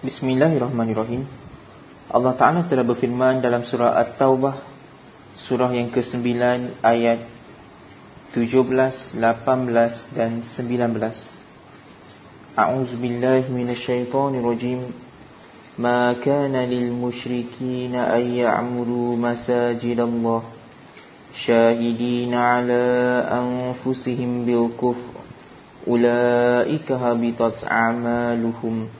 Bismillahirrahmanirrahim. Allah Ta'ala telah berfirman dalam surah At-Taubah Surah yang ke-9 ayat 17, 18 dan 19 A'udzubillahi minasyaitonirrajim. Ma kana lil musyrikina an ya'muru masajidallah Syahidina ala anfusihim bil kufr. Ulaika habitat a'maluhum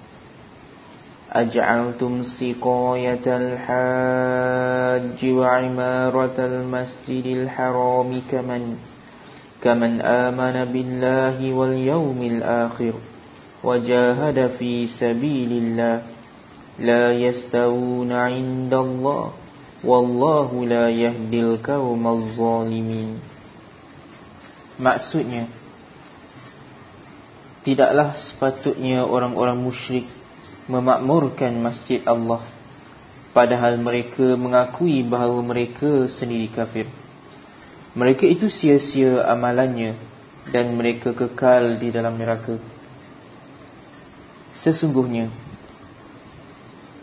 أجعلتم سقاية الحاج وعمارة المسجد الحرام كمن كمن آمن بالله واليوم الآخر وجاهد في سبيل الله لا يستوون عند الله والله لا يهدي القوم الظالمين Maksudnya Tidaklah sepatutnya orang-orang musyrik memakmurkan masjid Allah Padahal mereka mengakui bahawa mereka sendiri kafir mereka itu sia-sia amalannya dan mereka kekal di dalam neraka. Sesungguhnya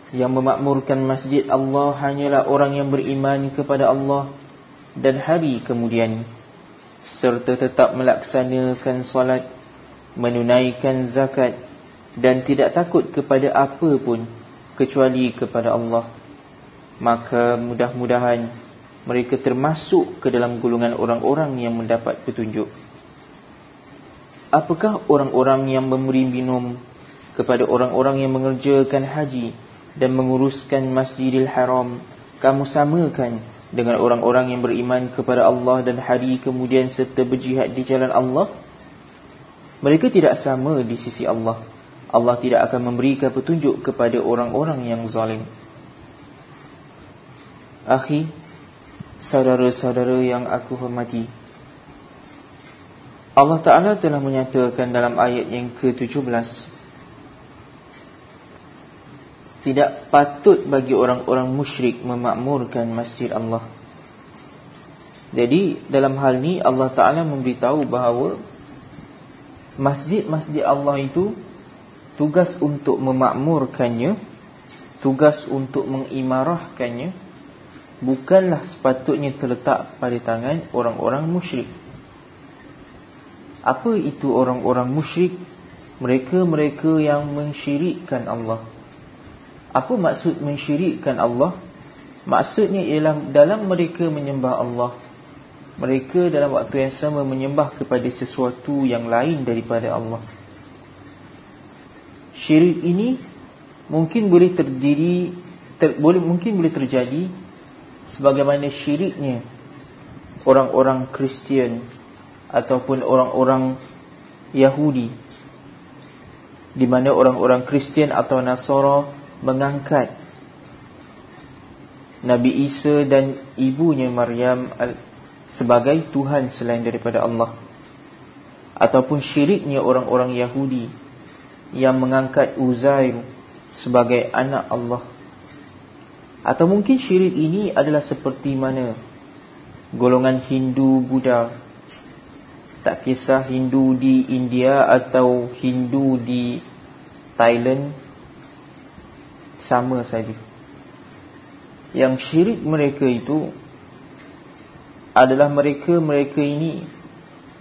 yang memakmurkan masjid Allah hanyalah orang yang beriman kepada Allah dan hari kemudian serta tetap melaksanakan solat, menunaikan zakat dan tidak takut kepada apa pun kecuali kepada Allah. Maka mudah-mudahan mereka termasuk ke dalam golongan orang-orang yang mendapat petunjuk. Apakah orang-orang yang memberi minum kepada orang-orang yang mengerjakan haji dan menguruskan Masjidil Haram kamu samakan dengan orang-orang yang beriman kepada Allah dan hari kemudian serta berjihad di jalan Allah? Mereka tidak sama di sisi Allah. Allah tidak akan memberikan petunjuk kepada orang-orang yang zalim. Akhi, saudara-saudara yang aku hormati Allah Ta'ala telah menyatakan dalam ayat yang ke-17 Tidak patut bagi orang-orang musyrik memakmurkan masjid Allah Jadi dalam hal ini Allah Ta'ala memberitahu bahawa Masjid-masjid Allah itu Tugas untuk memakmurkannya Tugas untuk mengimarahkannya bukanlah sepatutnya terletak pada tangan orang-orang musyrik. Apa itu orang-orang musyrik? Mereka-mereka yang mensyirikkan Allah. Apa maksud mensyirikkan Allah? Maksudnya ialah dalam mereka menyembah Allah. Mereka dalam waktu yang sama menyembah kepada sesuatu yang lain daripada Allah. Syirik ini mungkin boleh terdiri ter, boleh mungkin boleh terjadi sebagaimana syiriknya orang-orang Kristian ataupun orang-orang Yahudi di mana orang-orang Kristian atau Nasara mengangkat Nabi Isa dan ibunya Maryam sebagai Tuhan selain daripada Allah. Ataupun syiriknya orang-orang Yahudi yang mengangkat Uzair sebagai anak Allah. Atau mungkin syirik ini adalah seperti mana? Golongan Hindu Buddha. Tak kisah Hindu di India atau Hindu di Thailand. Sama saja. Yang syirik mereka itu adalah mereka-mereka ini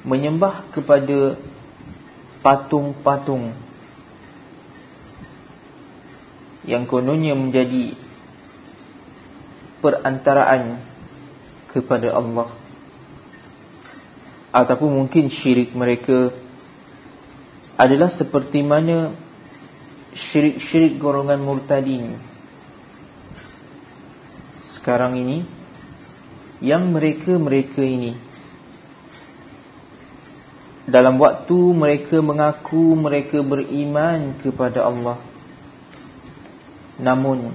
menyembah kepada patung-patung yang kononnya menjadi perantaraan kepada Allah. Ataupun mungkin syirik mereka adalah seperti mana syirik-syirik golongan murtadin sekarang ini yang mereka-mereka ini dalam waktu mereka mengaku mereka beriman kepada Allah namun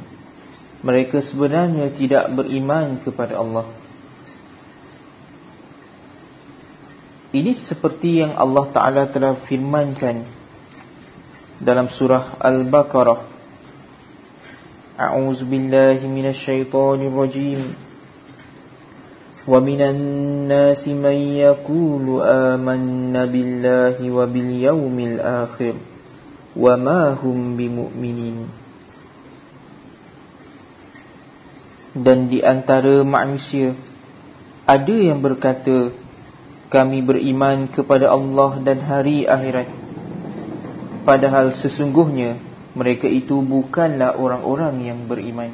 mereka sebenarnya tidak beriman kepada Allah. Ini seperti yang Allah Ta'ala telah firmankan Dalam surah Al-Baqarah. A'udzu billahi minasyaitonir rajim. Wa minan nasi man yaqulu amanna billahi wa bil yawmil akhir wa ma hum bimumin Dan di antara manusia ada yang berkata kami beriman kepada Allah dan hari akhirat. Padahal sesungguhnya mereka itu bukanlah orang-orang yang beriman.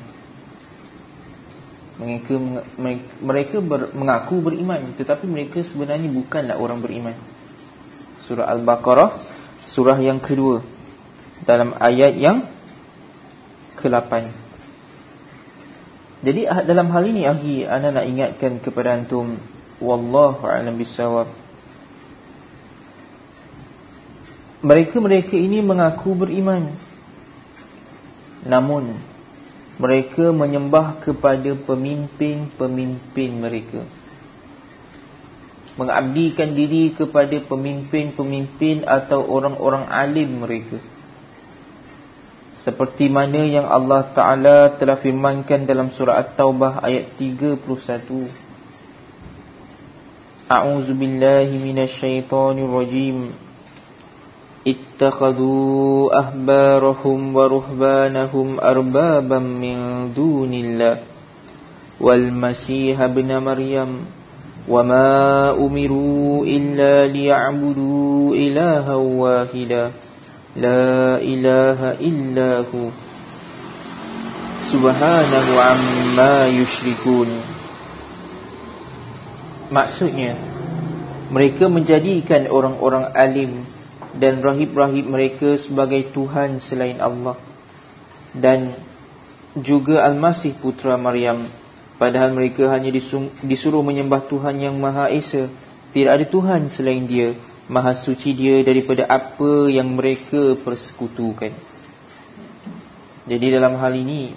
Mereka mereka ber, mengaku beriman tetapi mereka sebenarnya bukanlah orang beriman. Surah al-baqarah surah yang kedua dalam ayat yang ke-8 jadi dalam hal ini akhi ana nak ingatkan kepada antum wallahu a'lam bisawab mereka-mereka ini mengaku beriman. Namun mereka menyembah kepada pemimpin-pemimpin mereka. Mengabdikan diri kepada pemimpin-pemimpin atau orang-orang alim mereka seperti mana yang Allah Taala telah firmankan dalam surah At-Taubah ayat 31 A'udzu billahi minasyaitonir rajim Ittakhadhu ahbarahum wa ruhbanahum arbabam min dunillah. Wal masiih ibn maryam. Wa ma umiru illa liya'budu ilaha wahidah. لا إله إلا هو سبحانه عما يشركون Maksudnya Mereka menjadikan orang-orang alim Dan rahib-rahib mereka sebagai Tuhan selain Allah Dan juga Al-Masih Putra Maryam Padahal mereka hanya disuruh menyembah Tuhan yang Maha Esa Tidak ada Tuhan selain dia Maha suci dia daripada apa yang mereka persekutukan Jadi dalam hal ini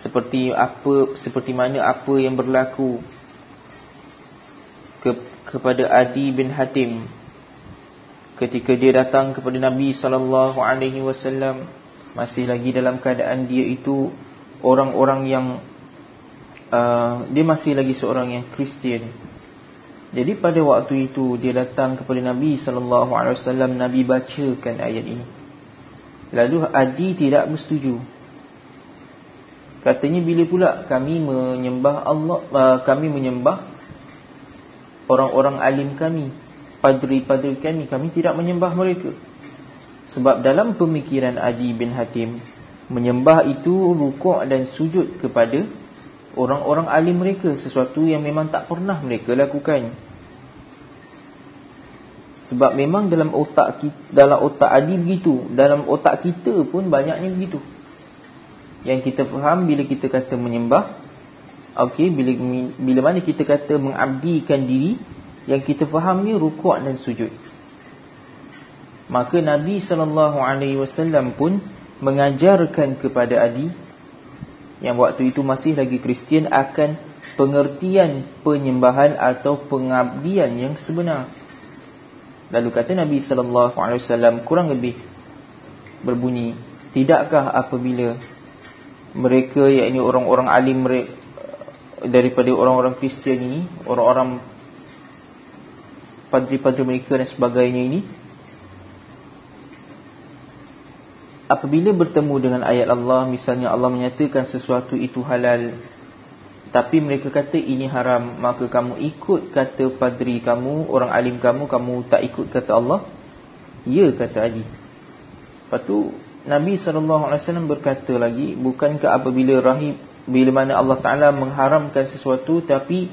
Seperti apa seperti mana apa yang berlaku ke, kepada Adi bin Hatim ketika dia datang kepada Nabi wasallam masih lagi dalam keadaan dia itu orang-orang yang uh, dia masih lagi seorang yang Kristian. Jadi pada waktu itu dia datang kepada Nabi sallallahu alaihi wasallam Nabi bacakan ayat ini. Lalu Adi tidak bersetuju. Katanya bila pula kami menyembah Allah uh, kami menyembah orang-orang alim kami Padri-padri kami Kami tidak menyembah mereka Sebab dalam pemikiran Adi bin Hatim Menyembah itu rukuk dan sujud kepada Orang-orang alim mereka Sesuatu yang memang tak pernah mereka lakukan Sebab memang dalam otak kita, dalam otak Adi begitu Dalam otak kita pun banyaknya begitu Yang kita faham bila kita kata menyembah Okey, bila bila mana kita kata mengabdikan diri, yang kita faham ni rukuk dan sujud. Maka Nabi sallallahu alaihi wasallam pun mengajarkan kepada Adi yang waktu itu masih lagi Kristian akan pengertian penyembahan atau pengabdian yang sebenar. Lalu kata Nabi sallallahu alaihi wasallam kurang lebih berbunyi, tidakkah apabila mereka yakni orang-orang alim mereka daripada orang-orang Kristian ini, orang-orang padri-padri mereka dan sebagainya ini apabila bertemu dengan ayat Allah misalnya Allah menyatakan sesuatu itu halal tapi mereka kata ini haram maka kamu ikut kata padri kamu orang alim kamu kamu tak ikut kata Allah? Ya kata Ali. Lepas tu Nabi SAW berkata lagi bukankah apabila rahib bila mana Allah Ta'ala mengharamkan sesuatu tapi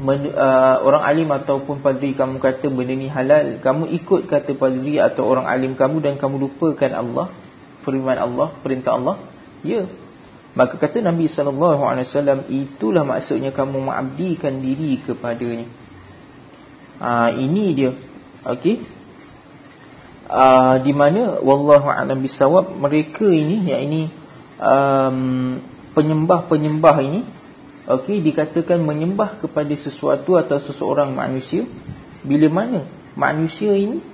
men, uh, orang alim ataupun padri kamu kata benda ni halal kamu ikut kata padri atau orang alim kamu dan kamu lupakan Allah firman Allah, perintah Allah ya. Maka kata Nabi SAW itulah maksudnya kamu mengabdikan diri kepadanya. Ha, ini dia. Ok uh, di mana Wallahu'alam bisawab mereka ini yang ini um, penyembah-penyembah ini okey dikatakan menyembah kepada sesuatu atau seseorang manusia. Bila mana manusia ini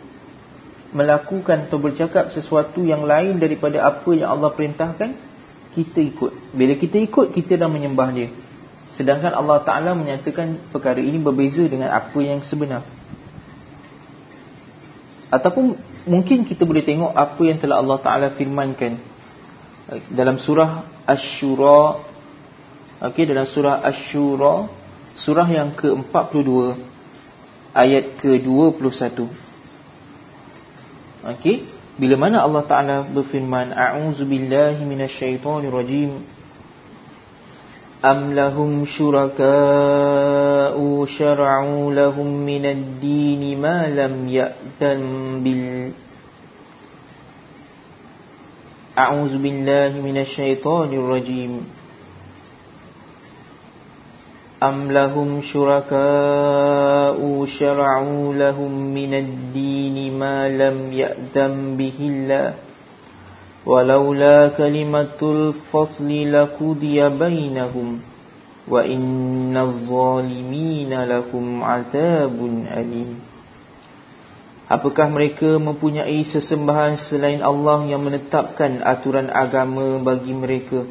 melakukan atau bercakap sesuatu yang lain daripada apa yang Allah perintahkan kita ikut. Bila kita ikut kita dah menyembah dia. Sedangkan Allah Ta'ala menyatakan perkara ini berbeza dengan apa yang sebenar. Ataupun mungkin kita boleh tengok apa yang telah Allah Ta'ala firmankan. Dalam surah Ash-Shura okay, dalam surah Ash-Shura surah yang ke-42 ayat ke-21 Okey, bila mana Allah Taala berfirman, "A'udzu billahi minasyaitonir rajim." Am lahum syuraka'u syar'u lahum minad din ma lam ya'tan bil A'udzu billahi minasyaitonir rajim. أم لهم شركاء شرعوا لهم من الدين ما لم يأذن به الله ولولا كلمة الفصل لكذي بينهم وإن الظالمين لهم عذاب أليم Apakah mereka mempunyai sesembahan selain Allah yang menetapkan aturan agama bagi mereka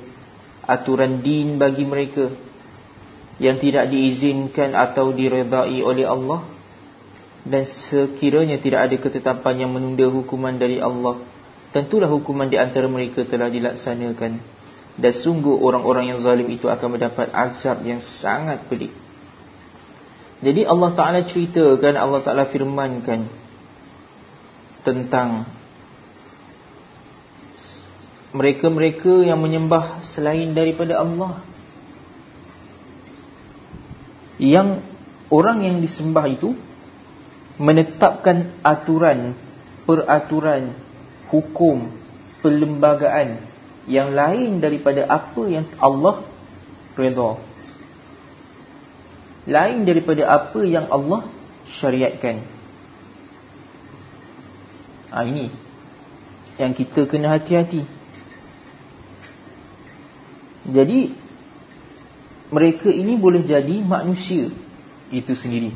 Aturan din bagi mereka yang tidak diizinkan atau diredai oleh Allah dan sekiranya tidak ada ketetapan yang menunda hukuman dari Allah tentulah hukuman di antara mereka telah dilaksanakan. Dan sungguh orang-orang yang zalim itu akan mendapat azab yang sangat pedih. Jadi Allah Ta'ala ceritakan Allah Ta'ala firmankan tentang mereka-mereka yang menyembah selain daripada Allah yang orang yang disembah itu menetapkan aturan, peraturan, hukum, perlembagaan yang lain daripada apa yang Allah redha. Lain daripada apa yang Allah syariatkan. Ha, ini yang kita kena hati-hati. Jadi mereka ini boleh jadi manusia itu sendiri.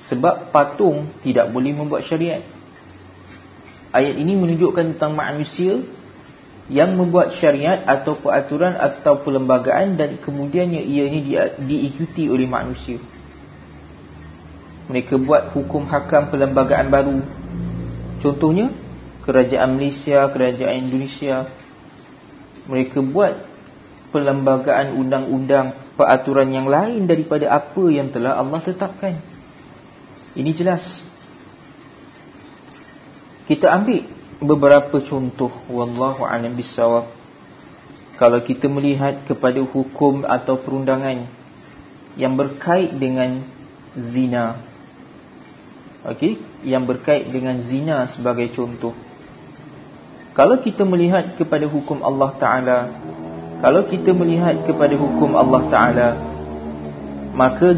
Sebab patung tidak boleh membuat syariat. Ayat ini menunjukkan tentang manusia yang membuat syariat atau peraturan atau perlembagaan dan kemudiannya ia ini diikuti oleh manusia. Mereka buat hukum hakam perlembagaan baru. Contohnya kerajaan Malaysia kerajaan Indonesia. Mereka buat perlembagaan undang-undang peraturan yang lain daripada apa yang telah Allah tetapkan. Ini jelas. Kita ambil beberapa contoh wallahu a'lam bissawab. Kalau kita melihat kepada hukum atau perundangan yang berkait dengan zina. Okey, yang berkait dengan zina sebagai contoh. Kalau kita melihat kepada hukum Allah Taala kalau kita melihat kepada hukum Allah Ta'ala Maka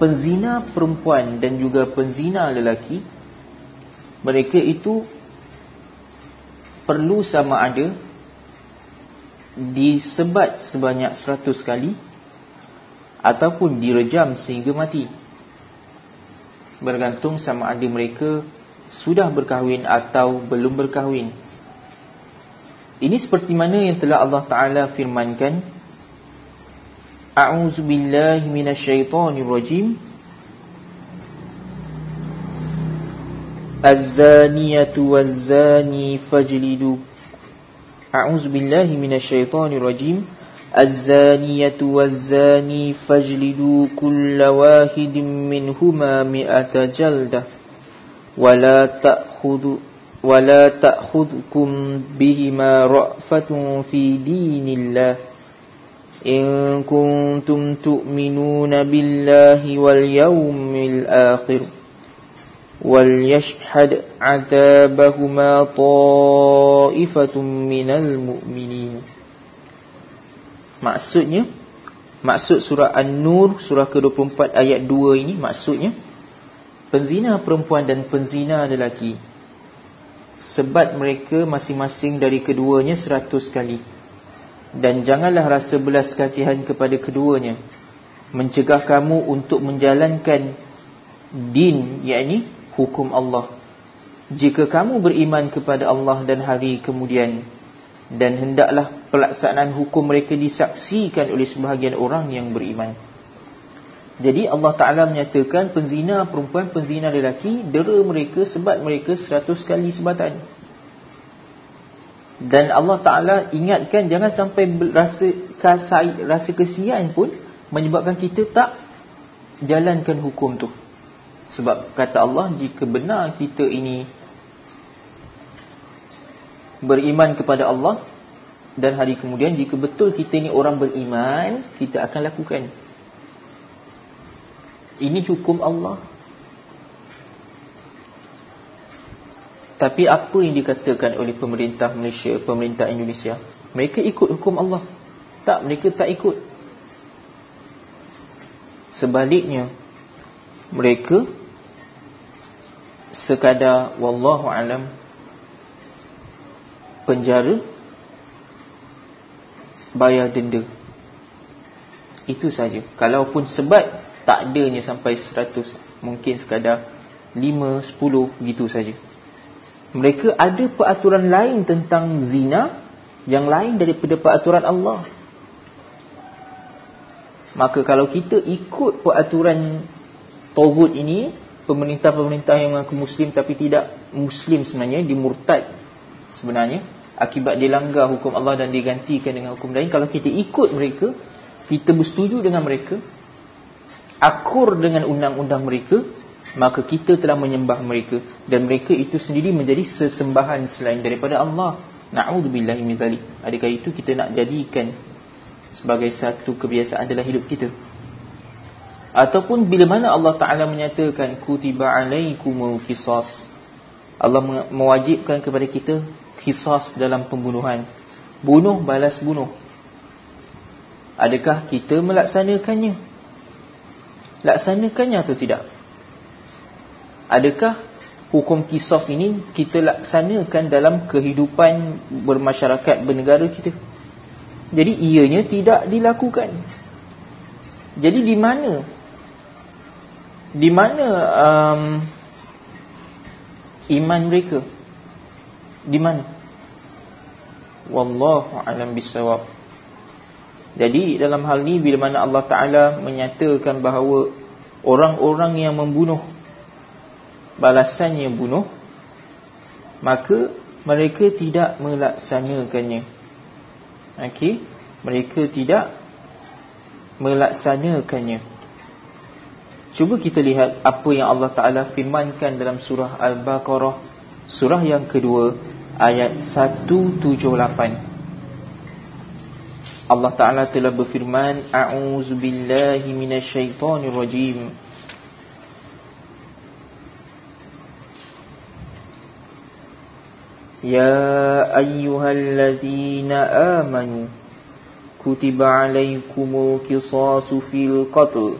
penzina perempuan dan juga penzina lelaki Mereka itu Perlu sama ada Disebat sebanyak seratus kali Ataupun direjam sehingga mati. Bergantung sama ada mereka Sudah berkahwin atau belum berkahwin ini seperti mana yang telah Allah Ta'ala firmankan? A'udzu billahi minasyaitonir rajim. Az-zaniyatu waz-zani fajlidu. A'udzu billahi minasyaitonir rajim. Az-zaniyatu waz-zani fajlidu kulla wahidin minhuma mi'ata jaldah. Wa la ta'khudhu ولا تأخذكم بهما رأفة في دين الله إن كنتم تؤمنون بالله واليوم الآخر وليشهد عذابهما طائفة من المؤمنين Maksudnya Maksud surah An-Nur Surah ke-24 ayat 2 ini Maksudnya Penzina perempuan dan penzina lelaki sebat mereka masing-masing dari keduanya seratus kali. Dan janganlah rasa belas kasihan kepada keduanya. Mencegah kamu untuk menjalankan din yakni hukum Allah. Jika kamu beriman kepada Allah dan hari kemudian dan hendaklah pelaksanaan hukum mereka disaksikan oleh sebahagian orang yang beriman jadi Allah Ta'ala menyatakan penzina perempuan, penzina lelaki Dera mereka sebab mereka seratus kali sebatan. Dan Allah Ta'ala ingatkan jangan sampai rasa, kasai, rasa kesian pun Menyebabkan kita tak jalankan hukum tu. Sebab kata Allah jika benar kita ini Beriman kepada Allah Dan hari kemudian jika betul kita ini orang beriman Kita akan lakukan ini hukum Allah. Tapi apa yang dikatakan oleh pemerintah Malaysia Pemerintah Indonesia? Mereka ikut hukum Allah. Tak, mereka tak ikut. Sebaliknya Mereka Sekadar Wallahu alam Penjara Bayar denda. Itu saja. Kalaupun sebab tak adanya sampai 100 mungkin sekadar 5 10 gitu saja. Mereka ada peraturan lain tentang zina yang lain daripada peraturan Allah. Maka kalau kita ikut peraturan togut ini pemerintah-pemerintah yang mengaku muslim tapi tidak muslim sebenarnya dimurtad sebenarnya akibat dilanggar hukum Allah dan digantikan dengan hukum lain kalau kita ikut mereka kita bersetuju dengan mereka akur dengan undang-undang mereka maka kita telah menyembah mereka. Dan mereka itu sendiri menjadi sesembahan selain daripada Allah. Na'udzubillahi min zalik. Adakah itu kita nak jadikan sebagai satu kebiasaan dalam hidup kita? Ataupun bila mana Allah taala menyatakan kutiba alaikumul qisas. Allah mewajibkan kepada kita qisas dalam pembunuhan. Bunuh balas bunuh. Adakah kita melaksanakannya laksanakannya atau tidak? Adakah hukum kisos ini kita laksanakan dalam kehidupan bermasyarakat bernegara kita? Jadi ianya tidak dilakukan. Jadi di mana? Di mana um, iman mereka? Di mana? Wallahu alam bisawab jadi dalam hal ini bila mana Allah Ta'ala menyatakan bahawa Orang-orang yang membunuh Balasannya bunuh Maka mereka tidak melaksanakannya. Okey? Mereka tidak melaksanakannya. Cuba kita lihat apa yang Allah Ta'ala firmankan dalam surah Al-Baqarah Surah yang kedua Ayat 178 Allah Ta'ala telah berfirman A'udzu billahi minasyaitonir rajim Ya ayyuhalladzina amanu Kutiba alaikumul kisasu fil qatl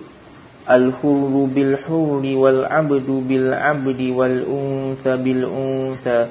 Al-hurru bil-hurri wal-abdu bil-abdi wal-untha bil-untha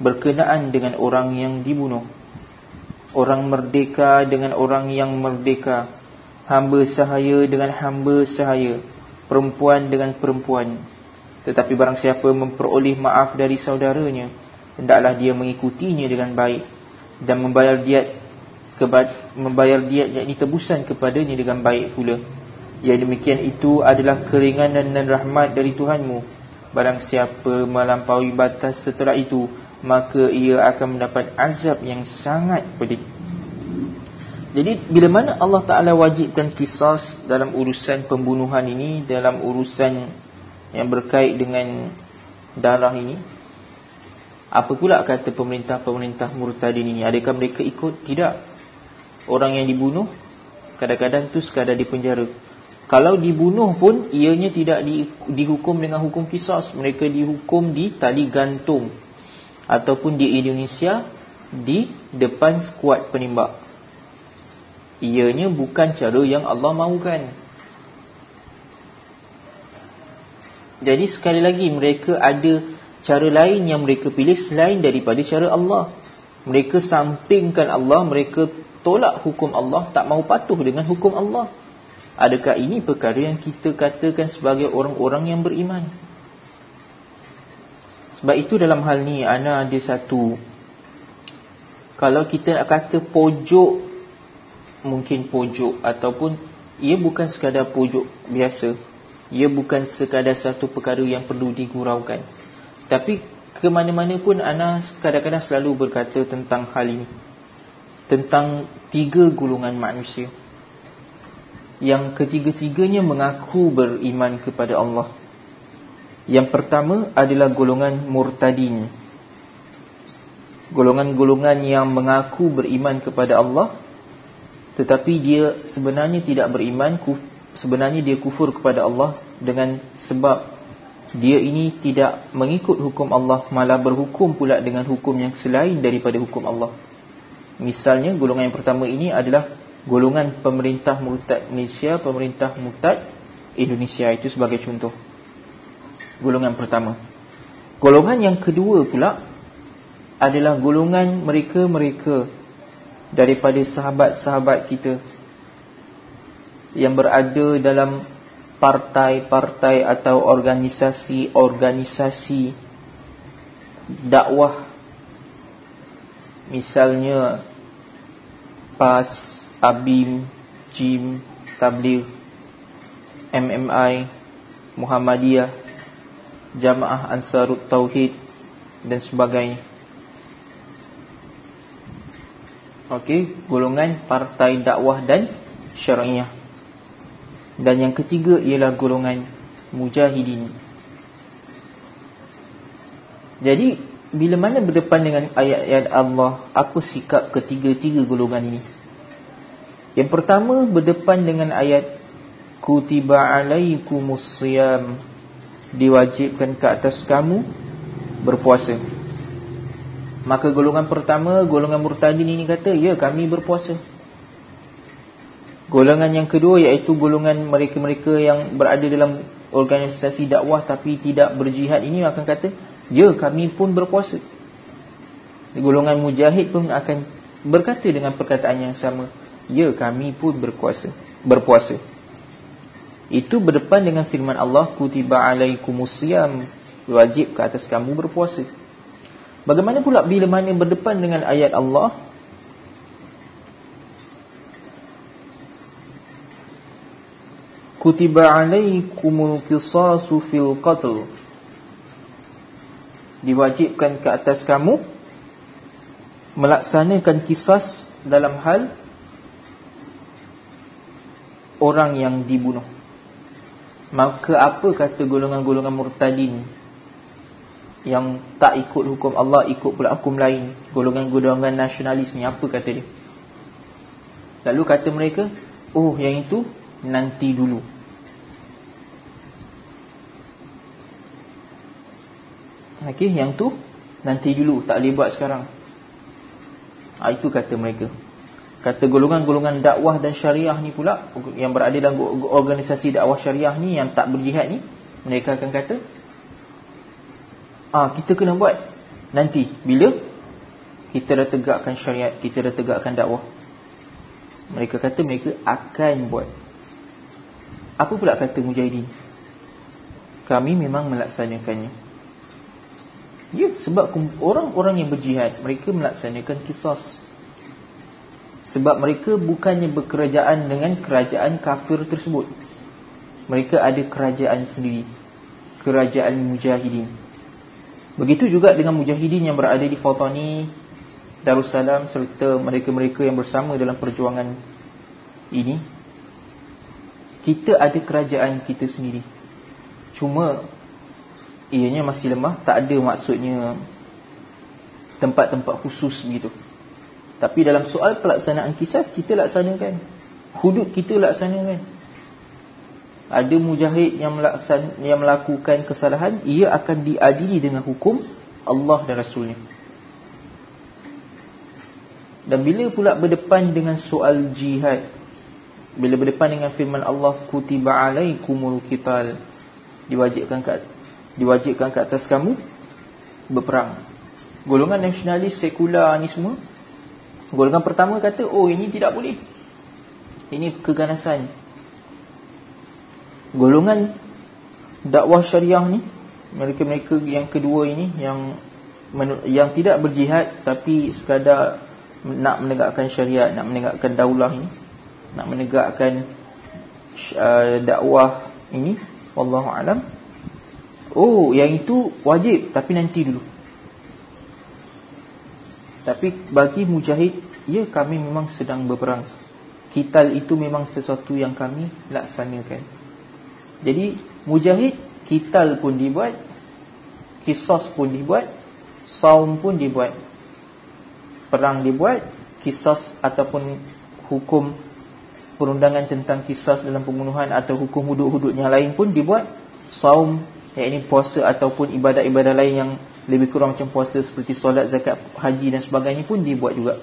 berkenaan dengan orang yang dibunuh. Orang merdeka dengan orang yang merdeka. Hamba sahaya dengan hamba sahaya. Perempuan dengan perempuan. Tetapi barang siapa memperoleh maaf dari saudaranya hendaklah dia mengikutinya dengan baik dan membayar diat membayar diat yakni tebusan kepadanya dengan baik pula. Yang demikian itu adalah keringanan dan rahmat dari Tuhanmu. Barang siapa melampaui batas setelah itu maka ia akan mendapat azab yang sangat pedih. Jadi bila mana Allah Taala wajibkan kisah dalam urusan pembunuhan ini, dalam urusan yang berkait dengan darah ini, apa pula kata pemerintah-pemerintah murtadin ini? Adakah mereka ikut? Tidak. Orang yang dibunuh kadang-kadang tu sekadar di penjara. Kalau dibunuh pun ianya tidak di, dihukum dengan hukum kisas. Mereka dihukum di tali gantung. Ataupun di Indonesia di depan skuad penimbak. Ianya bukan cara yang Allah mahukan. Jadi sekali lagi mereka ada cara lain yang mereka pilih selain daripada cara Allah. Mereka sampingkan Allah, mereka tolak hukum Allah, tak mahu patuh dengan hukum Allah. Adakah ini perkara yang kita katakan sebagai orang-orang yang beriman? Sebab itu dalam hal ni ana ada satu kalau kita nak kata pojok mungkin pojok ataupun ia bukan sekadar pojok biasa. Ia bukan sekadar satu perkara yang perlu diguraukan. Tapi ke mana-mana pun ana kadang-kadang selalu berkata tentang hal ini. Tentang tiga golongan manusia yang ketiga-tiganya mengaku beriman kepada Allah. Yang pertama adalah golongan murtadin. Golongan-golongan yang mengaku beriman kepada Allah tetapi dia sebenarnya tidak beriman, sebenarnya dia kufur kepada Allah dengan sebab dia ini tidak mengikut hukum Allah malah berhukum pula dengan hukum yang selain daripada hukum Allah. Misalnya golongan yang pertama ini adalah golongan pemerintah murtad Malaysia, pemerintah murtad Indonesia itu sebagai contoh. Golongan pertama. Golongan yang kedua pula adalah golongan mereka-mereka daripada sahabat-sahabat kita yang berada dalam partai-partai atau organisasi-organisasi dakwah misalnya PAS Abim, Jim, Tabligh, MMI, Muhammadiyah, Jamaah Ansarut Tauhid dan sebagainya. Okey, golongan partai dakwah dan syariah. Dan yang ketiga ialah golongan mujahidin. Jadi, bila mana berdepan dengan ayat-ayat Allah, apa sikap ketiga-tiga golongan ini? Yang pertama berdepan dengan ayat kutiba alaikumusiyam diwajibkan ke atas kamu berpuasa. Maka golongan pertama, golongan murtadin ini kata, ya kami berpuasa. Golongan yang kedua iaitu golongan mereka-mereka yang berada dalam organisasi dakwah tapi tidak berjihad ini akan kata, ya kami pun berpuasa. Golongan mujahid pun akan berkata dengan perkataan yang sama, Ya kami pun berpuasa Berpuasa Itu berdepan dengan firman Allah Kutiba alaikumusiyam. Wajib ke atas kamu berpuasa. Bagaimana pula bila mana berdepan dengan ayat Allah? Kutiba alaikumul kisasu fil qatl. Diwajibkan ke atas kamu Melaksanakan kisas dalam hal orang yang dibunuh Maka apa kata golongan-golongan murtadin Yang tak ikut hukum Allah Ikut pula hukum lain? Golongan-golongan nasionalis ni Apa kata dia? Lalu kata mereka Oh yang itu Nanti dulu. Okay yang tu Nanti dulu Tak boleh buat sekarang. Ha, Itu kata mereka kata golongan-golongan dakwah dan syariah ni pula yang berada dalam organisasi dakwah syariah ni yang tak berjihad ni mereka akan kata ah kita kena buat nanti. Bila? Kita dah tegakkan syariat kita dah tegakkan dakwah. Mereka kata mereka akan buat. Apa pula kata mujahidin? Kami memang melaksanakannya. Ya sebab orang-orang yang berjihad mereka melaksanakan kisah sebab mereka bukannya bekerajaan dengan kerajaan kafir tersebut. Mereka ada kerajaan sendiri. Kerajaan Mujahidin. Begitu juga dengan Mujahidin yang berada di Fatani Darussalam serta mereka-mereka yang bersama dalam perjuangan ini. Kita ada kerajaan kita sendiri. Cuma Ianya masih lemah Tak ada maksudnya Tempat-tempat khusus begitu tapi dalam soal pelaksanaan kisah kita laksanakan. Hudud kita laksanakan. ada mujahid yang melaksan yang melakukan kesalahan ia akan diadili dengan hukum Allah dan Rasulnya dan bila pula berdepan dengan soal jihad bila berdepan dengan firman Allah kutiba alaikumul qital diwajibkan kat diwajibkan ke atas kamu berperang golongan nasionalis sekular ni semua golongan pertama kata oh ini tidak boleh. Ini keganasan. Golongan dakwah syariah ni mereka-mereka yang kedua ini yang yang tidak berjihad tapi sekadar nak menegakkan syariat nak menegakkan daulah ini nak menegakkan uh, dakwah ini wallahu alam. Oh yang itu wajib tapi nanti dulu tapi bagi mujahid ya kami memang sedang berperang kital itu memang sesuatu yang kami laksanakan jadi mujahid kital pun dibuat, kisos pun dibuat, saum pun dibuat. Perang dibuat, kisos ataupun hukum perundangan tentang kisos dalam pembunuhan atau hukum hudud-hudud yang lain pun dibuat. Saum yakni puasa ataupun ibadat-ibadat lain yang lebih kurang macam puasa seperti solat, zakat, haji dan sebagainya pun dibuat juga.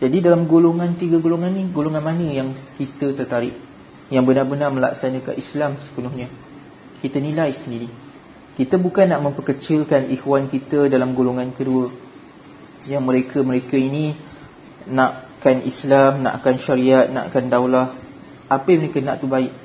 Jadi dalam golongan tiga golongan ni, golongan mana yang kita tertarik? yang benar-benar melaksanakan Islam sepenuhnya? Kita nilai sendiri. Kita bukan nak memperkecilkan ikhwan kita dalam golongan kedua. Yang mereka-mereka ini nakkan Islam, nakkan syariat, nakkan daulah. Apa yang mereka nak tu baik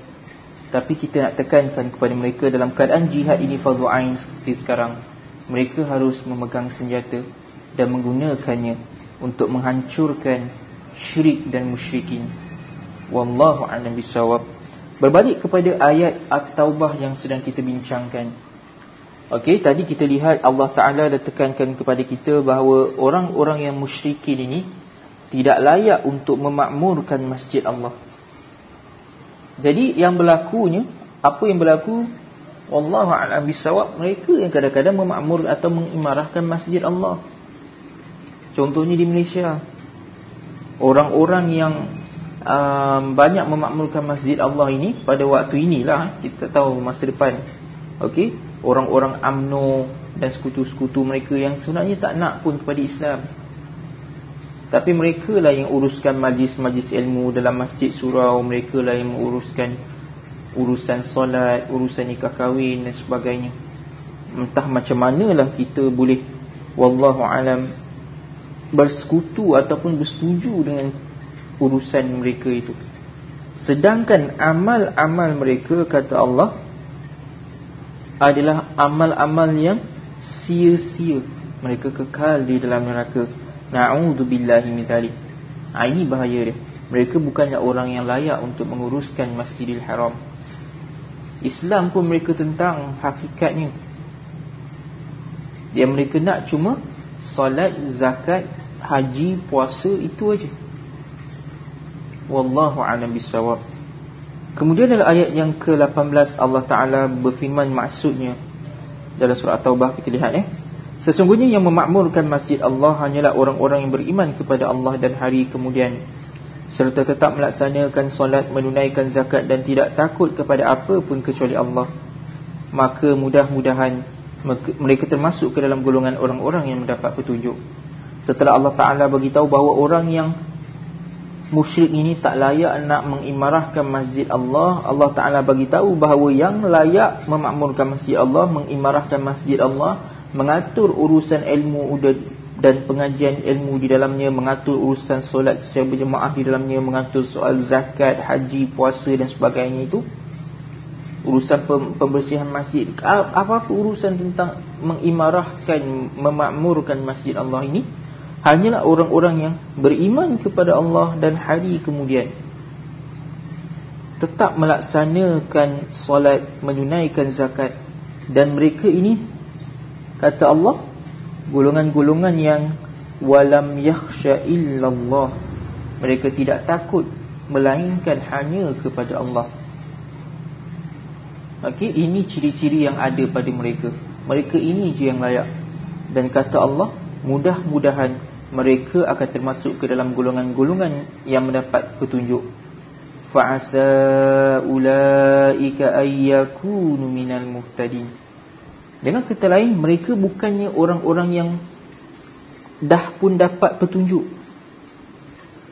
tapi kita nak tekankan kepada mereka dalam keadaan jihad ini fardu ain seperti sekarang mereka harus memegang senjata dan menggunakannya untuk menghancurkan syirik dan musyrikin. Wallahu a'lam bisawab berbalik kepada ayat at-taubah yang sedang kita bincangkan. Okey tadi kita lihat Allah taala dah tekankan kepada kita bahawa orang-orang yang musyrikin ini tidak layak untuk memakmurkan masjid Allah jadi yang berlakunya apa yang berlaku? Wallahu a'lam bisawab. Mereka yang kadang-kadang memakmur atau mengimarahkan masjid Allah. Contohnya di Malaysia. Orang-orang yang um, banyak memakmurkan masjid Allah ini pada waktu inilah kita tahu masa depan. Okey? Orang-orang amno dan sekutu-sekutu mereka yang sebenarnya tak nak pun kepada Islam tapi mereka lah yang uruskan majlis-majlis ilmu dalam masjid surau. Mereka lah yang menguruskan urusan solat urusan nikah kahwin dan sebagainya. Entah macam manalah kita boleh wallahu alam bersekutu ataupun bersetuju dengan urusan mereka itu. Sedangkan amal-amal mereka kata Allah Adalah amal-amal yang sia-sia. Mereka kekal di dalam neraka Na'udzubillahi mitali ha, Ini bahaya dia. Mereka bukannya orang yang layak untuk menguruskan Masjidil Haram. Islam pun mereka tentang hakikatnya. Yang mereka nak cuma Salat, zakat, haji, puasa itu aja. Wallahu a'lam bissawab. Kemudian dalam ayat yang ke-18 Allah taala berfirman maksudnya. Dalam surah at-taubah kita lihat eh sesungguhnya yang memakmurkan masjid Allah hanyalah orang-orang yang beriman kepada Allah dan hari kemudian. Serta tetap melaksanakan solat menunaikan zakat dan tidak takut kepada apa pun kecuali Allah. Maka mudah-mudahan mereka termasuk ke dalam golongan orang-orang yang mendapat petunjuk. Setelah Allah Taala beritahu bahawa orang yang musyrik ini tak layak nak mengimarahkan masjid Allah Allah Ta'ala bagi tahu bahawa yang layak memakmurkan masjid Allah mengimarahkan masjid Allah mengatur urusan ilmu dan pengajian ilmu di dalamnya mengatur urusan solat secara berjemaah di dalamnya mengatur soal zakat, haji, puasa dan sebagainya itu urusan pembersihan masjid. Apa-apa urusan tentang mengimarahkan memakmurkan masjid Allah ini hanyalah orang-orang yang beriman kepada Allah dan hari kemudian. Tetap melaksanakan solat menunaikan zakat. Dan mereka ini kata Allah golongan-golongan yang walam yakhsha illallah mereka tidak takut melainkan hanya kepada Allah. Okey ini ciri-ciri yang ada pada mereka. Mereka ini je yang layak. Dan kata Allah mudah-mudahan mereka akan termasuk ke dalam golongan-golongan yang mendapat petunjuk. Fa'asa ulaika ayyakunu minal muhtadin dengan kata lain mereka bukannya orang-orang yang dah pun dapat petunjuk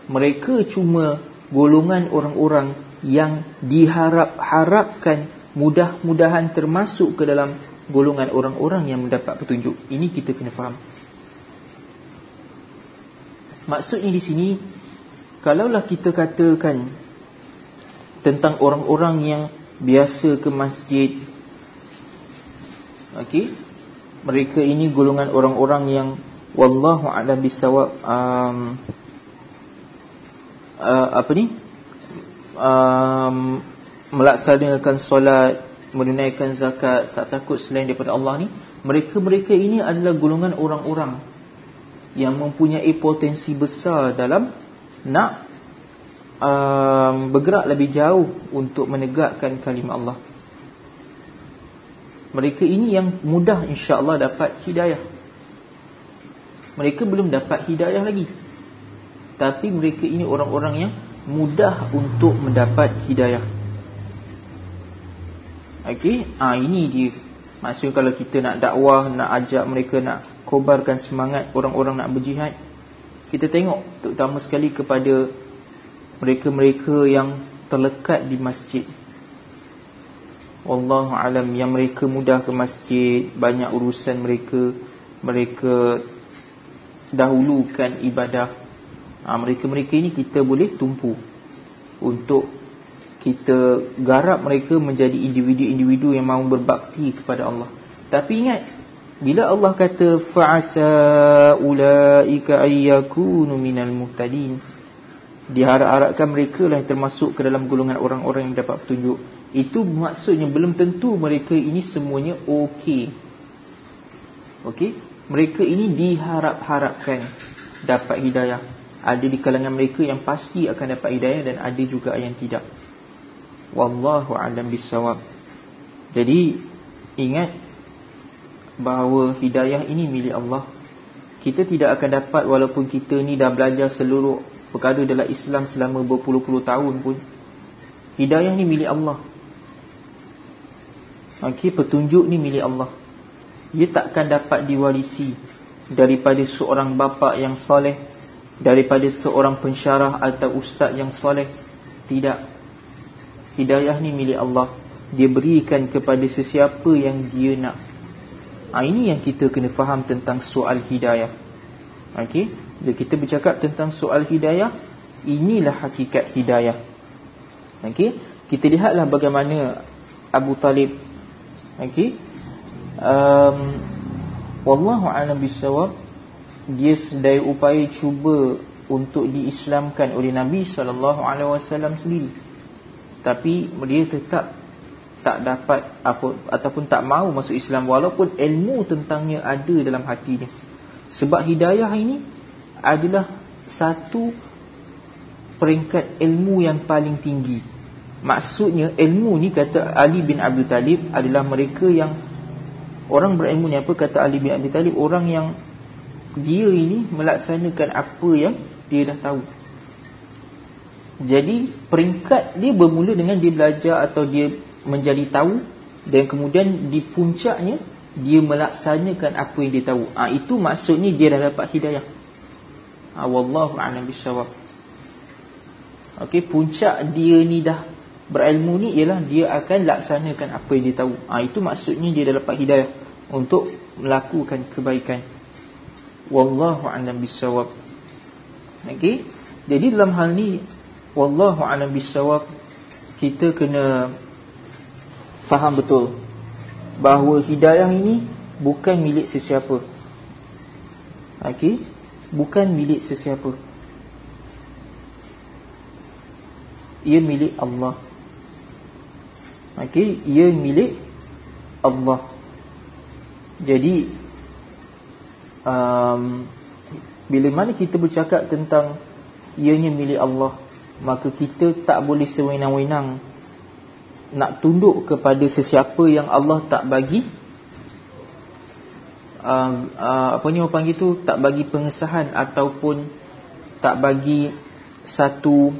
mereka cuma golongan orang-orang yang diharap-harapkan mudah-mudahan termasuk ke dalam golongan orang-orang yang mendapat petunjuk ini kita kena faham maksudnya di sini kalaulah kita katakan tentang orang-orang yang biasa ke masjid. Okey. Mereka ini golongan orang-orang yang wallahu a'lam bisawab um, uh, apa ni? Um, melaksanakan solat, menunaikan zakat, tak takut selain daripada Allah ni. Mereka-mereka ini adalah golongan orang-orang yang mempunyai potensi besar dalam nak um, bergerak lebih jauh untuk menegakkan kalimah Allah. Mereka ini yang mudah insya-Allah dapat hidayah. Mereka belum dapat hidayah lagi. Tapi mereka ini orang-orang yang mudah untuk mendapat hidayah. Okey, ah ha, ini dia. Maksudnya kalau kita nak dakwah, nak ajak mereka nak kobarkan semangat orang-orang nak berjihad, kita tengok terutama sekali kepada mereka-mereka yang terlekat di masjid. Wallahu alam yang mereka mudah ke masjid, banyak urusan mereka, mereka dahulukan ibadah. Ha, mereka-mereka ini kita boleh tumpu untuk kita garap mereka menjadi individu-individu yang mahu berbakti kepada Allah. Tapi ingat, bila Allah kata fa'asa ulaika ayyakunu minal muhtadin diharap-harapkan mereka lah yang termasuk ke dalam golongan orang-orang yang dapat petunjuk itu maksudnya belum tentu mereka ini semuanya okey. Okey? Mereka ini diharap-harapkan dapat hidayah. Ada di kalangan mereka yang pasti akan dapat hidayah dan ada juga yang tidak. Wallahu alam bisawab jadi ingat bahawa hidayah ini milik Allah. Kita tidak akan dapat walaupun kita ni dah belajar seluruh perkara dalam Islam selama berpuluh-puluh tahun pun. Hidayah ni milik Allah okey petunjuk ni milik Allah. Dia takkan dapat diwarisi daripada seorang bapa yang soleh daripada seorang pensyarah atau ustaz yang soleh. Tidak. Hidayah ni milik Allah. Dia berikan kepada sesiapa yang dia nak. Ha, ini yang kita kena faham tentang soal hidayah. Okey bila kita bercakap tentang soal hidayah Inilah hakikat hidayah. Okay? Kita lihatlah bagaimana Abu Talib okay? um, Wallahu'alam bisawab Dia sedaya upaya cuba Untuk diislamkan oleh Nabi SAW sendiri Tapi dia tetap Tak dapat apa, Ataupun tak mahu masuk Islam Walaupun ilmu tentangnya ada dalam hatinya Sebab hidayah ini adalah satu peringkat ilmu yang paling tinggi. Maksudnya ilmu ni kata Ali bin Abi Talib adalah mereka yang orang berilmu ni apa kata Ali bin Abi Talib orang yang dia ini melaksanakan apa yang dia dah tahu. Jadi peringkat dia bermula dengan dia belajar atau dia menjadi tahu dan kemudian di puncaknya dia melaksanakan apa yang dia tahu. Ah ha, itu maksudnya dia dah dapat hidayah ha, Wallahu a'lam bisawab Okey, puncak dia ni dah berilmu ni ialah dia akan laksanakan apa yang dia tahu. Ha, itu maksudnya dia dah dapat hidayah untuk melakukan kebaikan. Wallahu a'lam bisawab. Okey. Jadi dalam hal ni wallahu a'lam bisawab kita kena faham betul bahawa hidayah ini bukan milik sesiapa. Okey bukan milik sesiapa ia milik Allah okey ia milik Allah. Jadi um, bila mana kita bercakap tentang ianya milik Allah maka kita tak boleh sewenang-wenang nak tunduk kepada sesiapa yang Allah tak bagi uh, uh, apa ni orang panggil tu? Tak bagi pengesahan ataupun tak bagi satu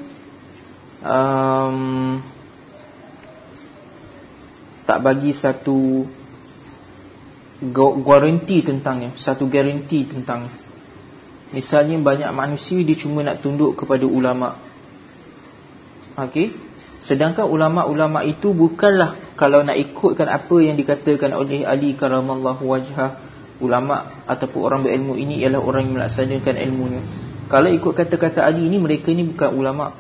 um, tak bagi satu garanti tentangnya, satu garanti tentang. Misalnya banyak manusia dia cuma nak tunduk kepada ulama. Okey. Sedangkan ulama-ulama itu bukanlah kalau nak ikutkan apa yang dikatakan oleh Ali karamallahu wajhah ulama ataupun orang berilmu ini ialah orang yang melaksanakan ilmunya. Kalau ikut kata-kata Ali ini mereka ni bukan ulama.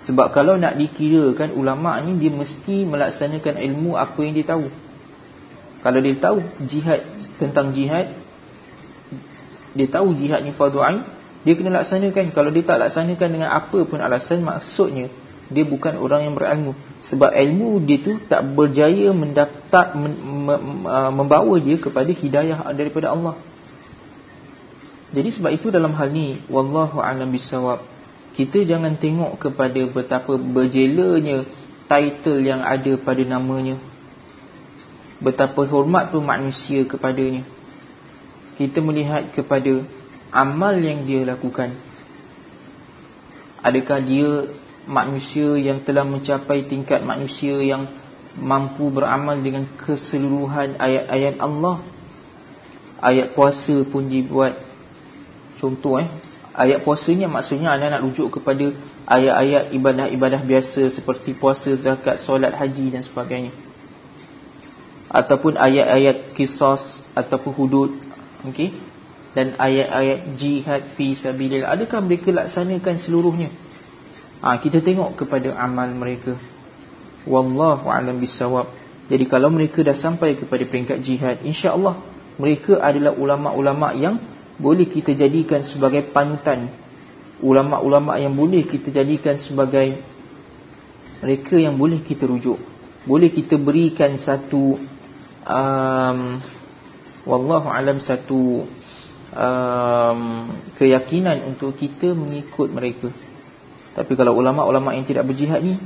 Sebab kalau nak dikirakan ulama ni dia mesti melaksanakan ilmu apa yang dia tahu. Kalau dia tahu jihad tentang jihad dia tahu jihad ni fardu ain, dia kena laksanakan. Kalau dia tak laksanakan dengan apa pun alasan maksudnya dia bukan orang yang berilmu. Sebab ilmu dia tu tak berjaya mendaftar mem, mem, membawa dia kepada hidayah daripada Allah. Jadi sebab itu dalam hal ni wallahu alam bisawab kita jangan tengok kepada betapa berjelanya title yang ada pada namanya. Betapa hormat pun manusia kepadanya. Kita melihat kepada amal yang dia lakukan. Adakah dia manusia yang telah mencapai tingkat manusia yang mampu beramal dengan keseluruhan ayat-ayat Allah. Ayat puasa pun dibuat contoh eh ayat puasa ni maksudnya anda nak rujuk kepada ayat-ayat ibadah-ibadah biasa seperti puasa, zakat, solat, haji dan sebagainya. Ataupun ayat-ayat kisah ataupun hudud. Okey. Dan ayat-ayat jihad fi sabilillah. Adakah mereka laksanakan seluruhnya? Ha, kita tengok kepada amal mereka. Wallahu a'lam bisawab. Jadi kalau mereka dah sampai kepada peringkat jihad, insya-Allah mereka adalah ulama-ulama yang boleh kita jadikan sebagai panutan. Ulama-ulama yang boleh kita jadikan sebagai mereka yang boleh kita rujuk. Boleh kita berikan satu um, wallahu alam satu um, keyakinan untuk kita mengikut mereka. Tapi kalau ulama-ulama yang tidak berjihad ni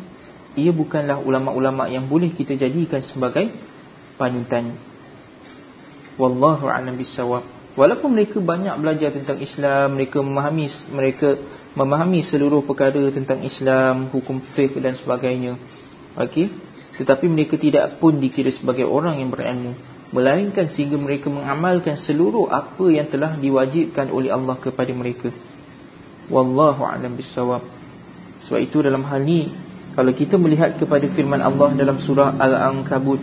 ia bukanlah ulama-ulama yang boleh kita jadikan sebagai panutan. Wallahu alam bisawab Walaupun mereka banyak belajar tentang Islam, mereka memahami mereka memahami seluruh perkara tentang Islam, hukum fiqh dan sebagainya. Okey. Tetapi mereka tidak pun dikira sebagai orang yang berilmu, melainkan sehingga mereka mengamalkan seluruh apa yang telah diwajibkan oleh Allah kepada mereka. Wallahu a'lam bissawab. Sebab itu dalam hal ini kalau kita melihat kepada firman Allah dalam surah Al-Ankabut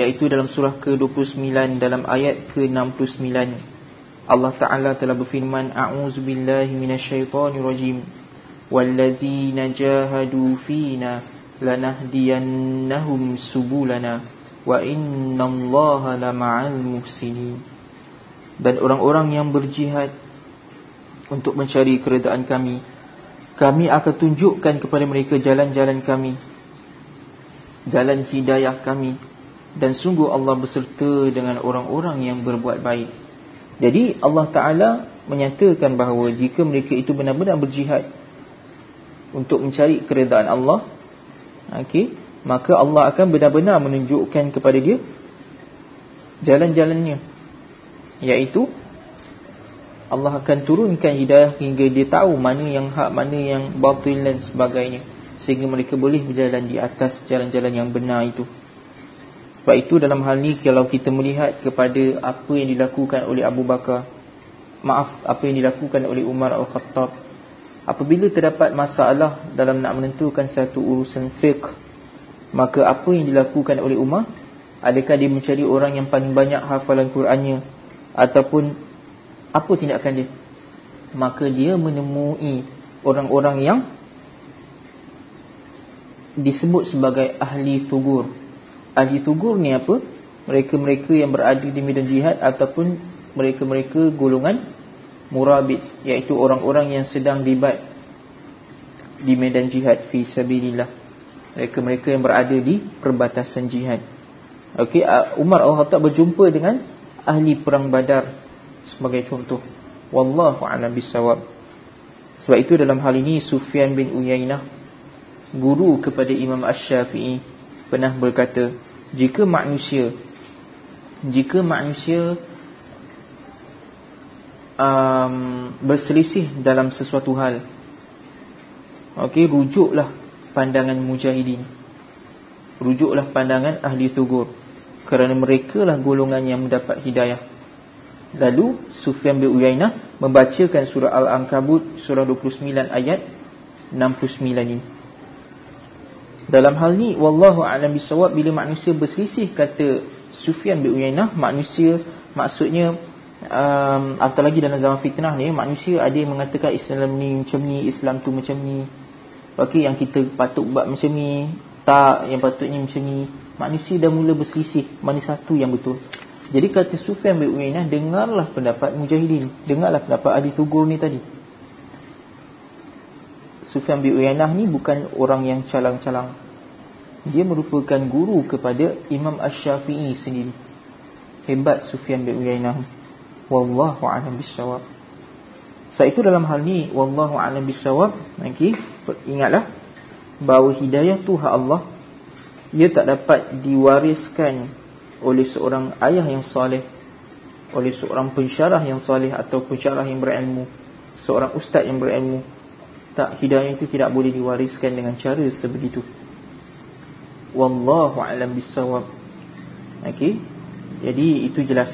Iaitu dalam surah ke-29 dalam ayat ke-69 Allah Ta'ala telah berfirman A'udzu billahi minasyaitonir rajim Walladzina jahadu fina lanahdiyannahum subulana wa innallaha lama'al muhsinin. Dan orang-orang yang berjihad untuk mencari keredaan kami kami akan tunjukkan kepada mereka jalan-jalan kami jalan hidayah kami dan sungguh Allah berserta dengan orang-orang yang berbuat baik. Jadi Allah Taala menyatakan bahawa jika mereka itu benar-benar berjihad untuk mencari keredaan Allah, okey, maka Allah akan benar-benar menunjukkan kepada dia jalan-jalannya. Iaitu Allah akan turunkan hidayah hingga dia tahu mana yang hak, mana yang batil dan sebagainya sehingga mereka boleh berjalan di atas jalan-jalan yang benar itu. Sebab itu dalam hal ni kalau kita melihat kepada apa yang dilakukan oleh Abu Bakar Maaf, apa yang dilakukan oleh Umar Al-Khattab Apabila terdapat masalah dalam nak menentukan satu urusan fiqh Maka apa yang dilakukan oleh Umar? Adakah dia mencari orang yang paling banyak hafalan Qurannya Ataupun apa tindakan dia? Maka dia menemui orang-orang yang Disebut sebagai ahli tugur ahli tugur ni apa? Mereka-mereka yang berada di medan jihad ataupun mereka-mereka golongan murabit iaitu orang-orang yang sedang libat di medan jihad fi sabilillah. Mereka-mereka yang berada di perbatasan jihad. Okey, Umar Al-Khattab berjumpa dengan ahli perang Badar sebagai contoh. Wallahu a'lam bissawab. Sebab itu dalam hal ini Sufyan bin Uyainah guru kepada Imam Asy-Syafi'i pernah berkata jika manusia jika manusia um, berselisih dalam sesuatu hal Okey, rujuklah pandangan mujahidin. Rujuklah pandangan ahli tugur. Kerana mereka lah golongan yang mendapat hidayah. Lalu Sufyan bin Uyainah membacakan surah Al-Ankabut surah 29 ayat 69 ini. Dalam hal ni wallahu a'lam bisawab bila manusia berselisih kata Sufyan bin Uyainah manusia maksudnya um, atau lagi dalam zaman fitnah ni manusia ada yang mengatakan Islam ni macam ni Islam tu macam ni. Okey yang kita patut buat macam ni tak yang patutnya macam ni. Manusia dah mula berselisih mana satu yang betul. Jadi kata Sufyan bin Uyainah dengarlah pendapat mujahidin dengarlah pendapat ahli tugur ni tadi Sufyan bin Uyainah ni bukan orang yang calang-calang. Dia merupakan guru kepada Imam Ash-Syafi'i sendiri. Hebat Sufyan bin Uyainah. Wallahu a'lam bissawab. Sebab itu dalam hal ni wallahu a'lam bissawab, okey, ingatlah bahawa hidayah tu hak Allah. Ia tak dapat diwariskan oleh seorang ayah yang soleh, oleh seorang pensyarah yang soleh atau pensyarah yang berilmu, seorang ustaz yang berilmu tak hidayah itu tidak boleh diwariskan dengan cara sebegitu. Wallahu alam bisawab okey? Jadi itu jelas.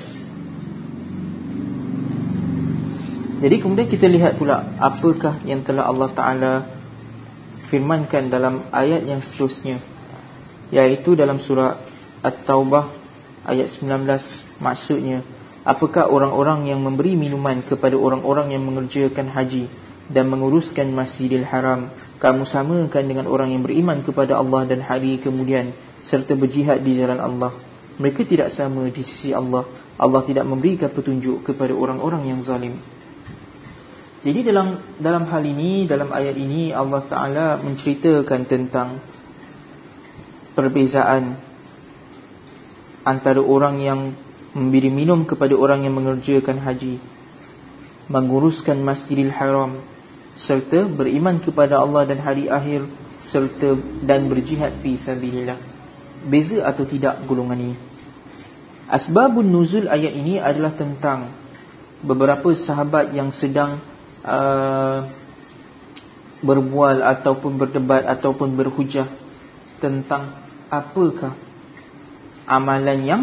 Jadi kemudian kita lihat pula apakah yang telah Allah taala firmankan dalam ayat yang seterusnya? Yaitu dalam surah at-taubah ayat 19 maksudnya apakah orang-orang yang memberi minuman kepada orang-orang yang mengerjakan haji dan menguruskan Masjidil Haram. Kamu samakan dengan orang yang beriman kepada Allah dan hari kemudian serta berjihad di jalan Allah. Mereka tidak sama di sisi Allah. Allah tidak memberikan petunjuk kepada orang-orang yang zalim. Jadi dalam dalam hal ini dalam ayat ini Allah taala menceritakan tentang perbezaan antara orang yang memberi minum kepada orang yang mengerjakan haji menguruskan Masjidil Haram serta beriman kepada Allah dan hari akhir serta dan berjihad fi sabilillah. Beza atau tidak golongan ini? Asbabun nuzul ayat ini adalah tentang beberapa sahabat yang sedang uh, berbual ataupun berdebat ataupun berhujah tentang apakah amalan yang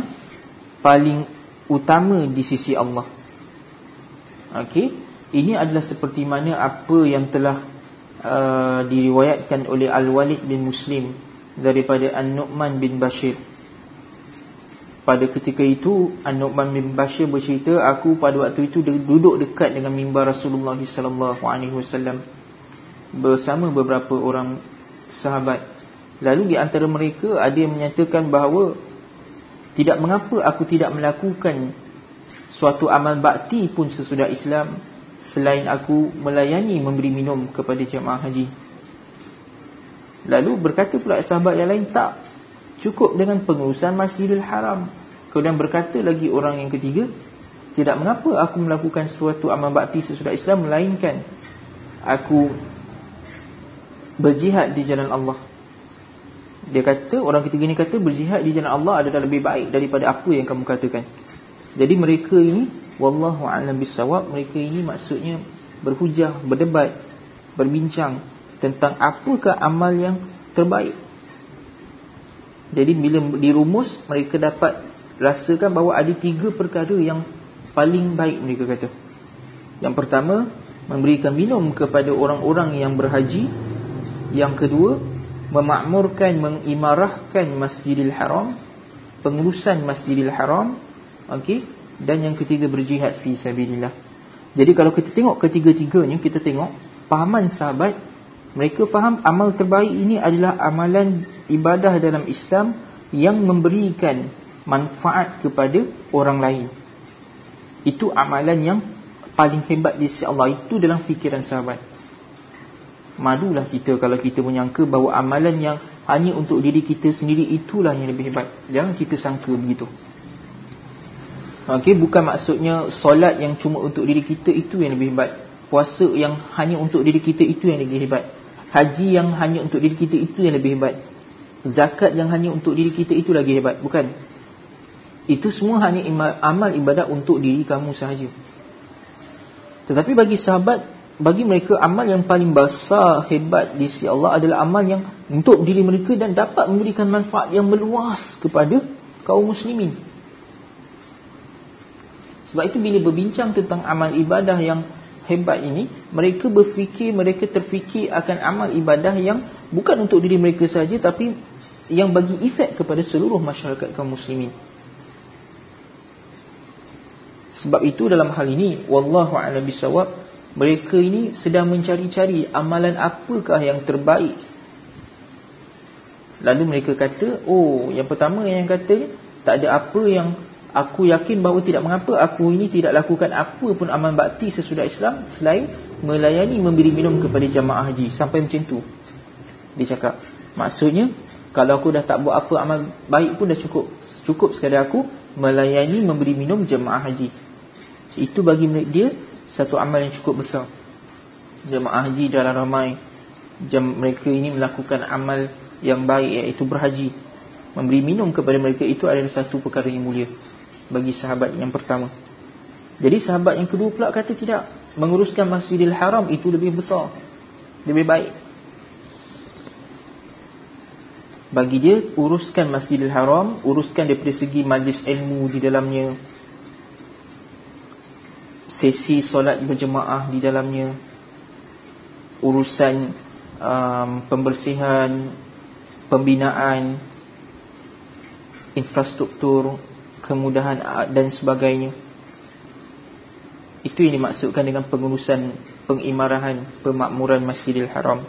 paling utama di sisi Allah. Okey. Ini adalah seperti mana apa yang telah uh, diriwayatkan oleh Al-Walid bin Muslim daripada An-Nu'man bin Bashir. Pada ketika itu An-Nu'man bin Bashir bercerita aku pada waktu itu duduk dekat dengan mimbar Rasulullah wasallam bersama beberapa orang sahabat. Lalu di antara mereka ada yang menyatakan bahawa tidak mengapa aku tidak melakukan suatu amal bakti pun sesudah Islam selain aku melayani memberi minum kepada jemaah haji. Lalu berkata pula sahabat yang lain tak cukup dengan pengurusan Masjidil Haram. Kemudian berkata lagi orang yang ketiga, tidak mengapa aku melakukan suatu amal bakti sesudah Islam melainkan aku berjihad di jalan Allah. Dia kata orang ketiga ni kata berjihad di jalan Allah adalah lebih baik daripada apa yang kamu katakan. Jadi mereka ini wallahu a'lam bisawab mereka ini maksudnya berhujah, berdebat, berbincang tentang apakah amal yang terbaik. Jadi bila dirumus mereka dapat rasakan bahawa ada tiga perkara yang paling baik mereka kata. Yang pertama, memberikan minum kepada orang-orang yang berhaji. Yang kedua, memakmurkan, mengimarahkan Masjidil Haram, pengurusan Masjidil Haram. Okey, dan yang ketiga berjihad fi sabilillah. Jadi kalau kita tengok ketiga-tiganya kita tengok pahaman sahabat mereka faham amal terbaik ini adalah amalan ibadah dalam Islam yang memberikan manfaat kepada orang lain. Itu amalan yang paling hebat di sisi Allah itu dalam fikiran sahabat. Madulah kita kalau kita menyangka bahawa amalan yang hanya untuk diri kita sendiri itulah yang lebih hebat. Jangan kita sangka begitu. Okey, bukan maksudnya solat yang cuma untuk diri kita itu yang lebih hebat. Puasa yang hanya untuk diri kita itu yang lebih hebat. Haji yang hanya untuk diri kita itu yang lebih hebat. Zakat yang hanya untuk diri kita itu lagi hebat, bukan? Itu semua hanya amal ibadat untuk diri kamu sahaja. Tetapi bagi sahabat bagi mereka amal yang paling besar hebat di sisi Allah adalah amal yang untuk diri mereka dan dapat memberikan manfaat yang meluas kepada kaum muslimin. Sebab itu bila berbincang tentang amal ibadah yang hebat ini, mereka berfikir, mereka terfikir akan amal ibadah yang bukan untuk diri mereka saja tapi yang bagi efek kepada seluruh masyarakat kaum muslimin. Sebab itu dalam hal ini wallahu a'lam bisawab mereka ini sedang mencari-cari amalan apakah yang terbaik. Lalu mereka kata, oh yang pertama yang kata tak ada apa yang aku yakin bahawa tidak mengapa aku ini tidak lakukan apa pun amal bakti sesudah Islam selain melayani memberi minum kepada jamaah haji. Sampai macam tu. Dia cakap, maksudnya kalau aku dah tak buat apa amal baik pun dah cukup. Cukup sekadar aku melayani memberi minum jamaah haji. Itu bagi dia satu amal yang cukup besar Jemaah haji dalam ramai jam Mereka ini melakukan amal yang baik Iaitu berhaji Memberi minum kepada mereka itu adalah satu perkara yang mulia Bagi sahabat yang pertama. Jadi sahabat yang kedua pula kata tidak. Menguruskan masjidil haram itu lebih besar Lebih baik. Bagi dia uruskan masjidil haram Uruskan daripada segi majlis ilmu di dalamnya. Sesi solat berjemaah di dalamnya. Urusan um, pembersihan pembinaan infrastruktur kemudahan dan sebagainya itu yang dimaksudkan dengan pengurusan pengimarahan pemakmuran Masjidil Haram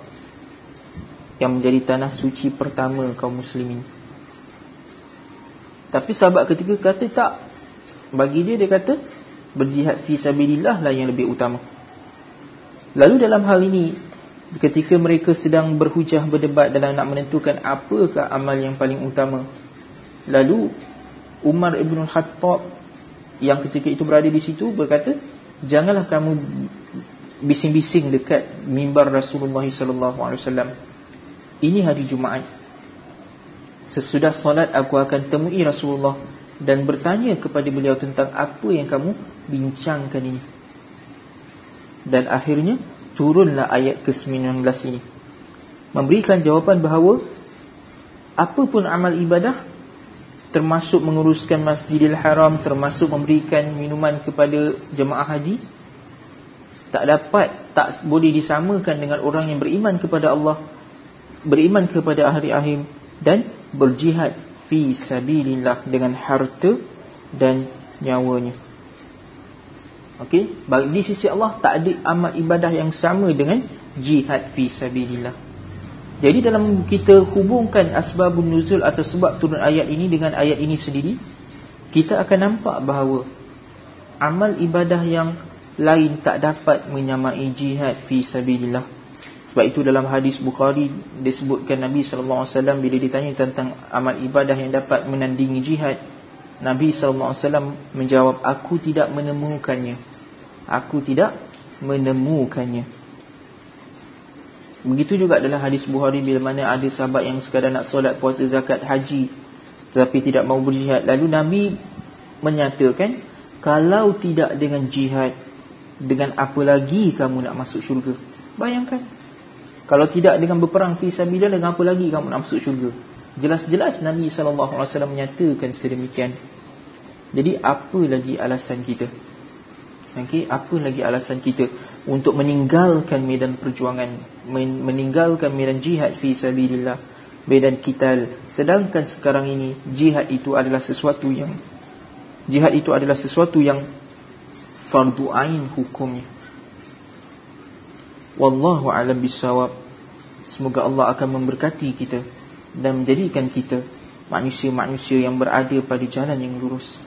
yang menjadi tanah suci pertama kaum muslimin tapi sahabat ketiga kata tak bagi dia dia kata berjihad fi sabilillah lah yang lebih utama. Lalu dalam hal ini ketika mereka sedang berhujah berdebat dalam nak menentukan apakah amal yang paling utama. Lalu Umar Ibn Khattab yang ketika itu berada di situ berkata, "Janganlah kamu bising-bising dekat mimbar Rasulullah sallallahu alaihi wasallam. Ini hari Jumaat. Sesudah solat aku akan temui Rasulullah dan bertanya kepada beliau tentang apa yang kamu bincangkan ini. Dan akhirnya turunlah ayat ke-19 ini. Memberikan jawapan bahawa apapun amal ibadah termasuk menguruskan Masjidil Haram, termasuk memberikan minuman kepada jemaah haji tak dapat tak boleh disamakan dengan orang yang beriman kepada Allah, beriman kepada hari akhir dan berjihad fi sabilillah dengan harta dan nyawanya. Okey, di sisi Allah tak ada amal ibadah yang sama dengan jihad fi sabilillah. Jadi dalam kita hubungkan asbabun nuzul atau sebab turun ayat ini dengan ayat ini sendiri, kita akan nampak bahawa amal ibadah yang lain tak dapat menyamai jihad fi sabilillah. Sebab itu dalam hadis Bukhari disebutkan Nabi sallallahu alaihi wasallam bila ditanya tentang amal ibadah yang dapat menandingi jihad, Nabi sallallahu alaihi wasallam menjawab, "Aku tidak menemukannya." Aku tidak menemukannya. Begitu juga dalam hadis Bukhari bila mana ada sahabat yang sekadar nak solat, puasa, zakat, haji tetapi tidak mau berjihad. Lalu Nabi menyatakan, "Kalau tidak dengan jihad, dengan apa lagi kamu nak masuk syurga?" Bayangkan kalau tidak dengan berperang fi sabilillah dengan apa lagi kamu nak masuk syurga? Jelas-jelas Nabi sallallahu alaihi wasallam menyatakan sedemikian. Jadi apa lagi alasan kita? Okey, apa lagi alasan kita untuk meninggalkan medan perjuangan, meninggalkan medan jihad fi sabilillah, medan qital. Sedangkan sekarang ini jihad itu adalah sesuatu yang jihad itu adalah sesuatu yang fardu ain hukumnya. Wallahu alam bisawab Semoga Allah akan memberkati kita Dan menjadikan kita Manusia-manusia yang berada pada jalan yang lurus